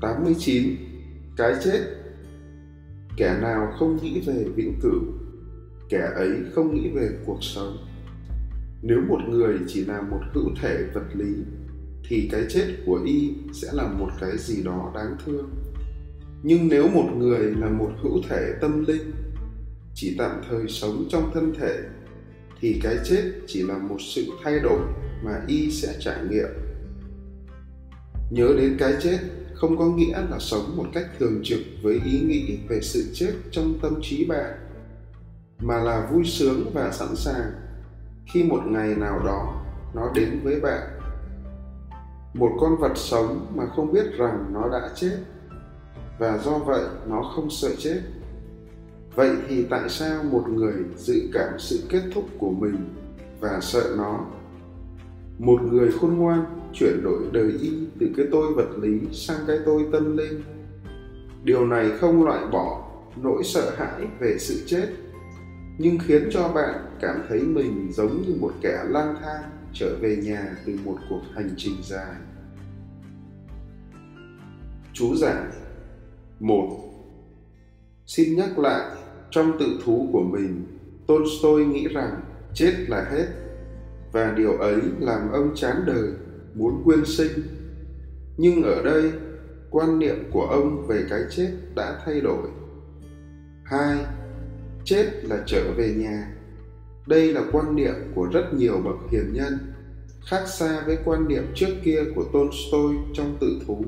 89 Cái chết. Kẻ nào không nghĩ về vĩnh cửu, Kẻ ấy không nghĩ về cuộc sống. Nếu một người chỉ là một hữu thể vật lý, Thì cái chết của y sẽ là một cái gì đó đáng thương. Nhưng nếu một người là một hữu thể tâm linh, Chỉ tạm thời sống trong thân thể, Thì cái chết chỉ là một sự thay đổi mà y sẽ trải nghiệm. Nhớ đến cái chết không có nghĩa là sống một cách thường trực với ý nghĩ về sự chết trong tâm trí bạn, mà là vui sướng và sẵn sàng khi một ngày nào đó nó đến với bạn. Một con vật sống mà không biết rằng nó đã chết và do vậy nó không sợ chết. Vậy thì tại sao một người dự cảm sự kết thúc của mình và sợ nó một người khôn ngoan chuyển đổi đời y từ cái tôi vật lý sang cái tôi tâm linh. Điều này không loại bỏ nỗi sợ hãi về sự chết, nhưng khiến cho bạn cảm thấy mình giống như một kẻ lang thang trở về nhà từ một cuộc hành trình dài. Chú giải một. Xin nhắc lại, trong tự thú của mình, tolstoy nghĩ rằng chết là hết và điều ấy làm ông chán đời, muốn quyên sinh. Nhưng ở đây, quan niệm của ông về cái chết đã thay đổi. Hai, chết là trở về nhà. Đây là quan niệm của rất nhiều bậc hiền nhân, khác xa với quan niệm trước kia của tolstoy trong tự thú.